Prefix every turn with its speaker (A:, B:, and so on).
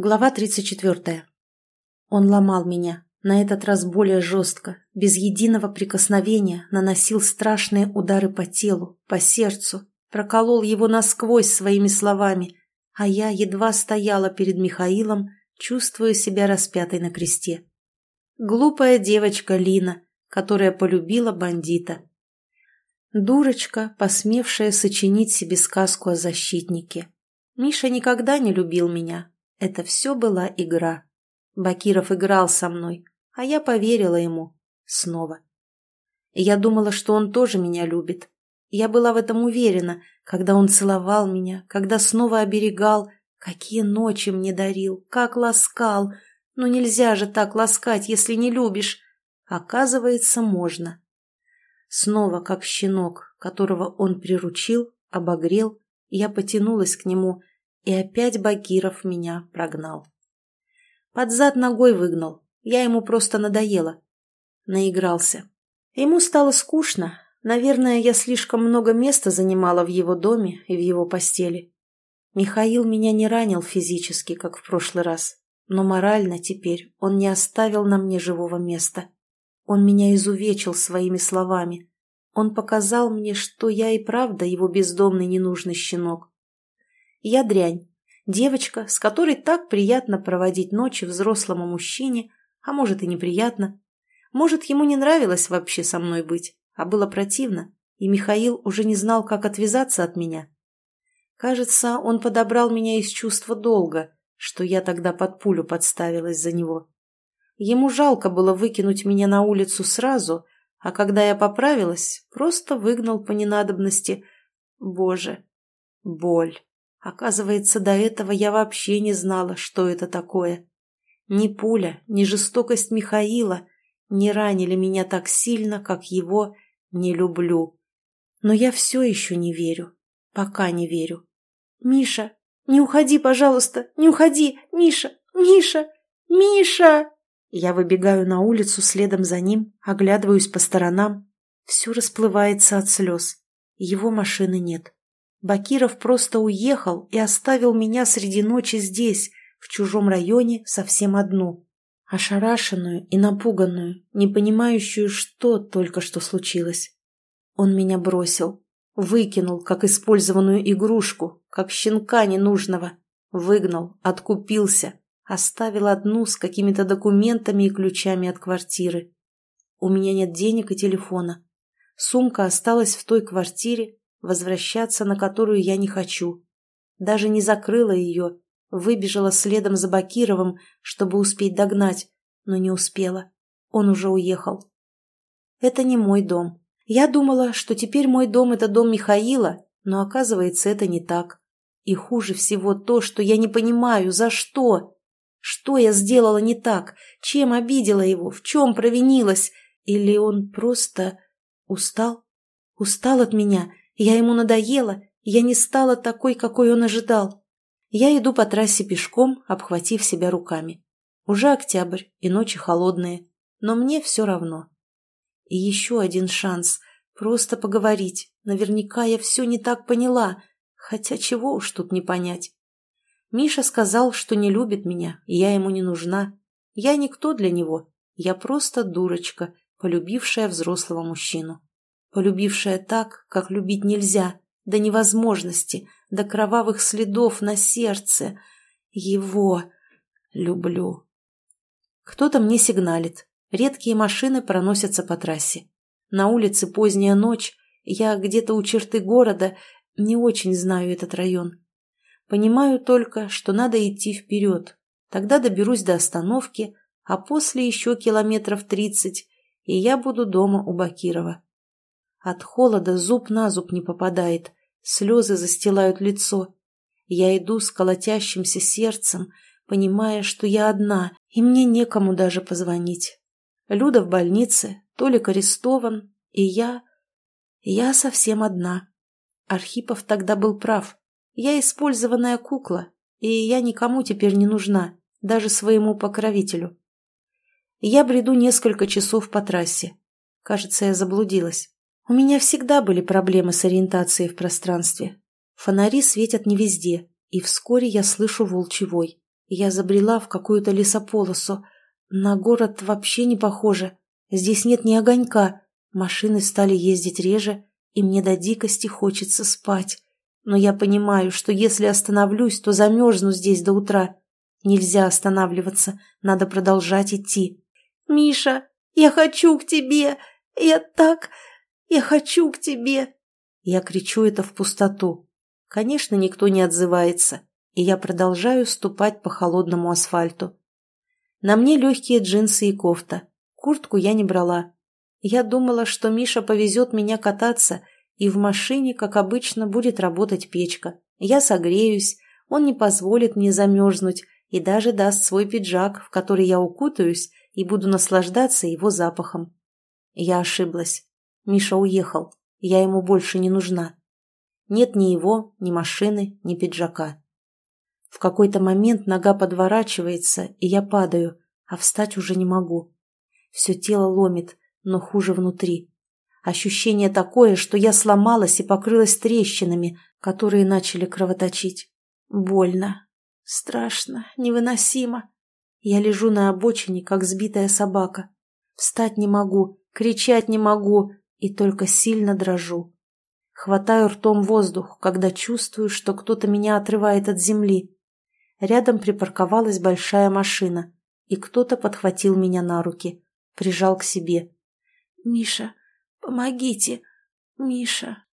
A: Глава 34. Он ломал меня, на этот раз более жестко, без единого прикосновения наносил страшные удары по телу, по сердцу, проколол его насквозь своими словами, а я едва стояла перед Михаилом, чувствуя себя распятой на кресте. Глупая девочка Лина, которая полюбила бандита. Дурочка, посмевшая сочинить себе сказку о защитнике. Миша никогда не любил меня, это все была игра. Бакиров играл со мной, а я поверила ему. Снова. Я думала, что он тоже меня любит. Я была в этом уверена, когда он целовал меня, когда снова оберегал, какие ночи мне дарил, как ласкал. Но нельзя же так ласкать, если не любишь. Оказывается, можно. Снова, как щенок, которого он приручил, обогрел, я потянулась к нему и опять Багиров меня прогнал. Под зад ногой выгнал. Я ему просто надоела. Наигрался. Ему стало скучно. Наверное, я слишком много места занимала в его доме и в его постели. Михаил меня не ранил физически, как в прошлый раз, но морально теперь он не оставил на мне живого места. Он меня изувечил своими словами. Он показал мне, что я и правда его бездомный ненужный щенок. Я дрянь. Девочка, с которой так приятно проводить ночи взрослому мужчине, а может и неприятно. Может, ему не нравилось вообще со мной быть, а было противно, и Михаил уже не знал, как отвязаться от меня. Кажется, он подобрал меня из чувства долга, что я тогда под пулю подставилась за него. Ему жалко было выкинуть меня на улицу сразу, а когда я поправилась, просто выгнал по ненадобности. Боже, боль. Оказывается, до этого я вообще не знала, что это такое. Ни пуля, ни жестокость Михаила не ранили меня так сильно, как его «не люблю». Но я все еще не верю. Пока не верю. «Миша, не уходи, пожалуйста, не уходи! Миша! Миша! Миша!» Я выбегаю на улицу следом за ним, оглядываюсь по сторонам. Все расплывается от слез. Его машины нет. Бакиров просто уехал и оставил меня среди ночи здесь, в чужом районе, совсем одну. Ошарашенную и напуганную, не понимающую, что только что случилось. Он меня бросил, выкинул, как использованную игрушку, как щенка ненужного, выгнал, откупился, оставил одну с какими-то документами и ключами от квартиры. У меня нет денег и телефона. Сумка осталась в той квартире, возвращаться на которую я не хочу. Даже не закрыла ее, выбежала следом за Бакировым, чтобы успеть догнать, но не успела. Он уже уехал. Это не мой дом. Я думала, что теперь мой дом – это дом Михаила, но оказывается, это не так. И хуже всего то, что я не понимаю, за что. Что я сделала не так? Чем обидела его? В чем провинилась? Или он просто устал? Устал от меня я ему надоела, я не стала такой, какой он ожидал. Я иду по трассе пешком, обхватив себя руками. Уже октябрь, и ночи холодные, но мне все равно. И еще один шанс – просто поговорить. Наверняка я все не так поняла, хотя чего уж тут не понять. Миша сказал, что не любит меня, и я ему не нужна. Я никто для него, я просто дурочка, полюбившая взрослого мужчину полюбившая так, как любить нельзя, до невозможности, до кровавых следов на сердце. Его люблю. Кто-то мне сигналит. Редкие машины проносятся по трассе. На улице поздняя ночь, я где-то у черты города, не очень знаю этот район. Понимаю только, что надо идти вперед. Тогда доберусь до остановки, а после еще километров тридцать, и я буду дома у Бакирова. От холода зуб на зуб не попадает, слезы застилают лицо. Я иду с колотящимся сердцем, понимая, что я одна, и мне некому даже позвонить. Люда в больнице, Толик арестован, и я... Я совсем одна. Архипов тогда был прав. Я использованная кукла, и я никому теперь не нужна, даже своему покровителю. Я бреду несколько часов по трассе. Кажется, я заблудилась. У меня всегда были проблемы с ориентацией в пространстве. Фонари светят не везде, и вскоре я слышу волчий вой. Я забрела в какую-то лесополосу. На город вообще не похоже. Здесь нет ни огонька. Машины стали ездить реже, и мне до дикости хочется спать. Но я понимаю, что если остановлюсь, то замерзну здесь до утра. Нельзя останавливаться, надо продолжать идти. «Миша, я хочу к тебе! Я так... Я хочу к тебе!» Я кричу это в пустоту. Конечно, никто не отзывается, и я продолжаю ступать по холодному асфальту. На мне легкие джинсы и кофта. Куртку я не брала. Я думала, что Миша повезет меня кататься, и в машине, как обычно, будет работать печка. Я согреюсь, он не позволит мне замерзнуть и даже даст свой пиджак, в который я укутаюсь и буду наслаждаться его запахом. Я ошиблась. Миша уехал. Я ему больше не нужна. Нет ни его, ни машины, ни пиджака. В какой-то момент нога подворачивается, и я падаю, а встать уже не могу. Все тело ломит, но хуже внутри. Ощущение такое, что я сломалась и покрылась трещинами, которые начали кровоточить. Больно. Страшно, невыносимо. Я лежу на обочине, как сбитая собака. Встать не могу, кричать не могу и только сильно дрожу. Хватаю ртом воздух, когда чувствую, что кто-то меня отрывает от земли. Рядом припарковалась большая машина, и кто-то подхватил меня на руки, прижал к себе. «Миша, помогите! Миша!»